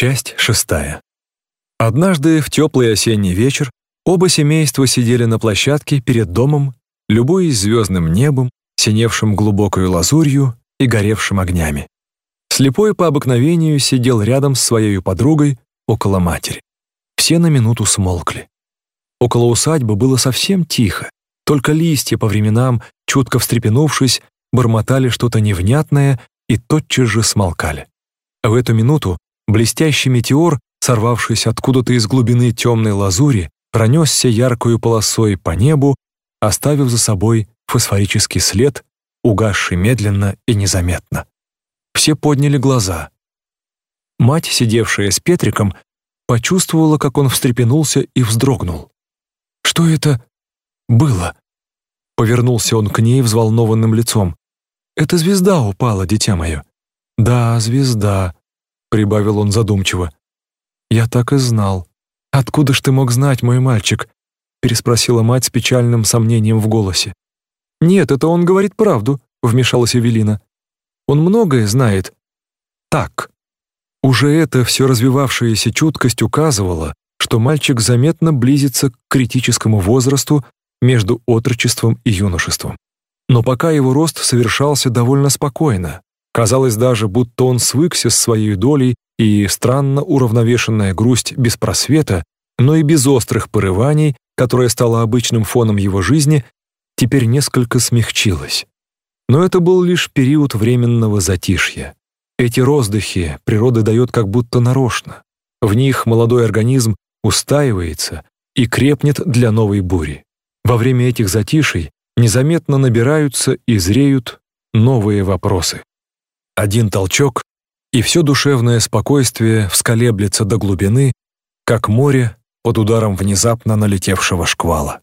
Часть шестая. Однажды в теплый осенний вечер оба семейства сидели на площадке перед домом, любуясь звездным небом, синевшим глубокой лазурью и горевшим огнями. Слепой по обыкновению сидел рядом с своей подругой около матери. Все на минуту смолкли. Около усадьбы было совсем тихо, только листья по временам, чутко встрепенувшись, бормотали что-то невнятное и тотчас же смолкали. В эту минуту блестящий метеор, сорвавшись откуда-то из глубины темной лазури, пронесся яркою полосой по небу, оставив за собой фосфорический след, угасший медленно и незаметно. Все подняли глаза. Мать, сидевшая с Петриком, почувствовала, как он встрепенулся и вздрогнул. «Что это было?» Повернулся он к ней взволнованным лицом. «Это звезда упала, дитя мое». «Да, звезда», — прибавил он задумчиво. «Я так и знал. Откуда ж ты мог знать, мой мальчик?» — переспросила мать с печальным сомнением в голосе. «Нет, это он говорит правду», — вмешалась Эвелина. «Он многое знает». «Так». Уже эта все развивавшаяся чуткость указывала, что мальчик заметно близится к критическому возрасту между отрочеством и юношеством. Но пока его рост совершался довольно спокойно, казалось даже, будто он свыкся с своей долей, и странно уравновешенная грусть без просвета, но и без острых порываний, которая стала обычным фоном его жизни, теперь несколько смягчилась. Но это был лишь период временного затишья. Эти роздыхи природа дает как будто нарочно. В них молодой организм устаивается и крепнет для новой бури. Во время этих затишей незаметно набираются и зреют новые вопросы. Один толчок, и все душевное спокойствие всколеблется до глубины, как море под ударом внезапно налетевшего шквала.